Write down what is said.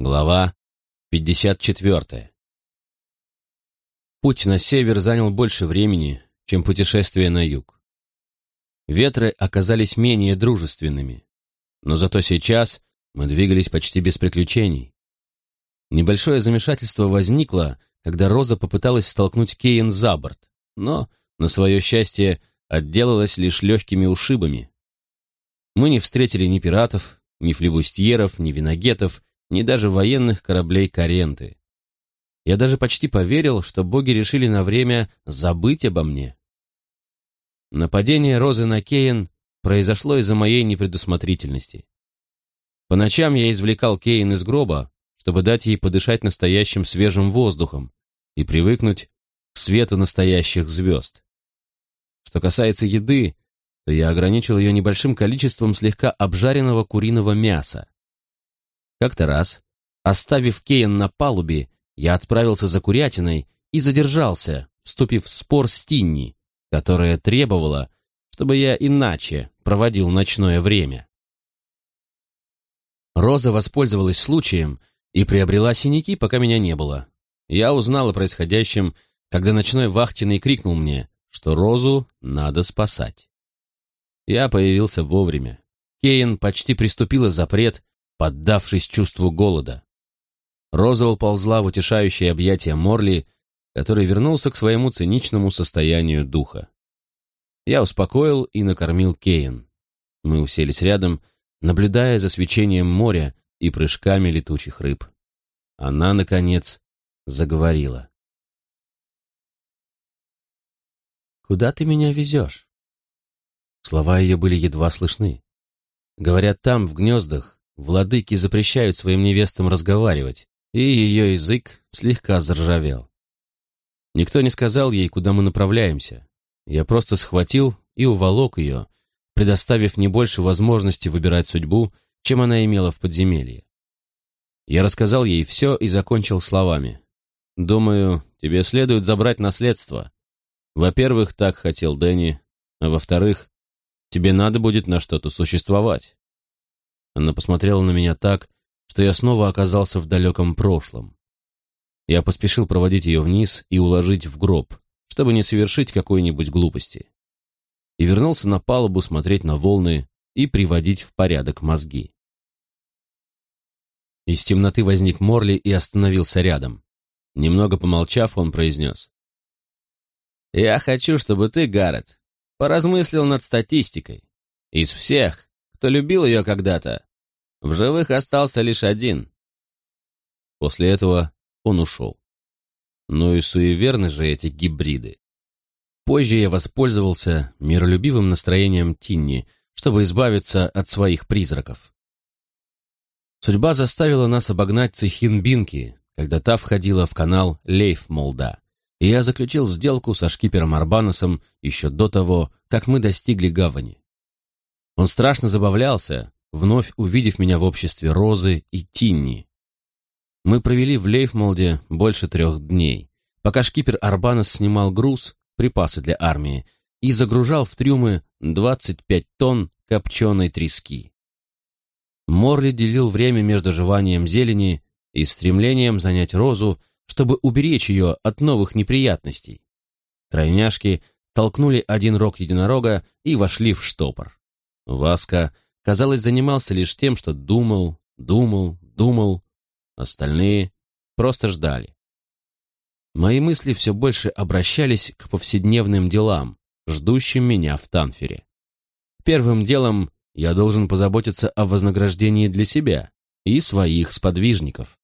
Глава 54. Путь на север занял больше времени, чем путешествие на юг. Ветры оказались менее дружественными, но зато сейчас мы двигались почти без приключений. Небольшое замешательство возникло, когда Роза попыталась столкнуть Кейн за борт, но, на свое счастье, отделалась лишь легкими ушибами. Мы не встретили ни пиратов, ни флебустьеров, ни виногетов, ни даже военных кораблей Каренты. Я даже почти поверил, что боги решили на время забыть обо мне. Нападение Розы на Кейн произошло из-за моей непредусмотрительности. По ночам я извлекал Кейн из гроба, чтобы дать ей подышать настоящим свежим воздухом и привыкнуть к свету настоящих звезд. Что касается еды, то я ограничил ее небольшим количеством слегка обжаренного куриного мяса. Как-то раз, оставив Кейн на палубе, я отправился за курятиной и задержался, вступив в спор с Тинни, которая требовала, чтобы я иначе проводил ночное время. Роза воспользовалась случаем и приобрела синяки, пока меня не было. Я узнал о происходящем, когда ночной вахтенный крикнул мне, что Розу надо спасать. Я появился вовремя. Кейн почти приступила запрет, поддавшись чувству голода. Роза уползла в утешающее объятие Морли, который вернулся к своему циничному состоянию духа. Я успокоил и накормил Кейн. Мы уселись рядом, наблюдая за свечением моря и прыжками летучих рыб. Она, наконец, заговорила. «Куда ты меня везешь?» Слова ее были едва слышны. Говорят, там, в гнездах, Владыки запрещают своим невестам разговаривать, и ее язык слегка заржавел. Никто не сказал ей, куда мы направляемся. Я просто схватил и уволок ее, предоставив не больше возможности выбирать судьбу, чем она имела в подземелье. Я рассказал ей все и закончил словами. «Думаю, тебе следует забрать наследство. Во-первых, так хотел Дэнни, а во-вторых, тебе надо будет на что-то существовать. Она посмотрела на меня так, что я снова оказался в далеком прошлом. Я поспешил проводить ее вниз и уложить в гроб, чтобы не совершить какой-нибудь глупости. И вернулся на палубу смотреть на волны и приводить в порядок мозги. Из темноты возник Морли и остановился рядом. Немного помолчав, он произнес. «Я хочу, чтобы ты, Гаррет, поразмыслил над статистикой. Из всех, кто любил ее когда-то, в живых остался лишь один. После этого он ушел. Ну и суеверны же эти гибриды. Позже я воспользовался миролюбивым настроением Тинни, чтобы избавиться от своих призраков. Судьба заставила нас обогнать Цехинбинки, когда та входила в канал Лейфмолда, и я заключил сделку со шкипером Арбаносом еще до того, как мы достигли гавани. Он страшно забавлялся, вновь увидев меня в обществе Розы и Тинни. Мы провели в Лейфмолде больше трех дней, пока шкипер Арбанас снимал груз, припасы для армии, и загружал в трюмы 25 тонн копченой трески. Морли делил время между жеванием зелени и стремлением занять Розу, чтобы уберечь ее от новых неприятностей. Тройняшки толкнули один рог единорога и вошли в штопор. Васка — казалось, занимался лишь тем, что думал, думал, думал. Остальные просто ждали. Мои мысли все больше обращались к повседневным делам, ждущим меня в Танфере. Первым делом я должен позаботиться о вознаграждении для себя и своих сподвижников.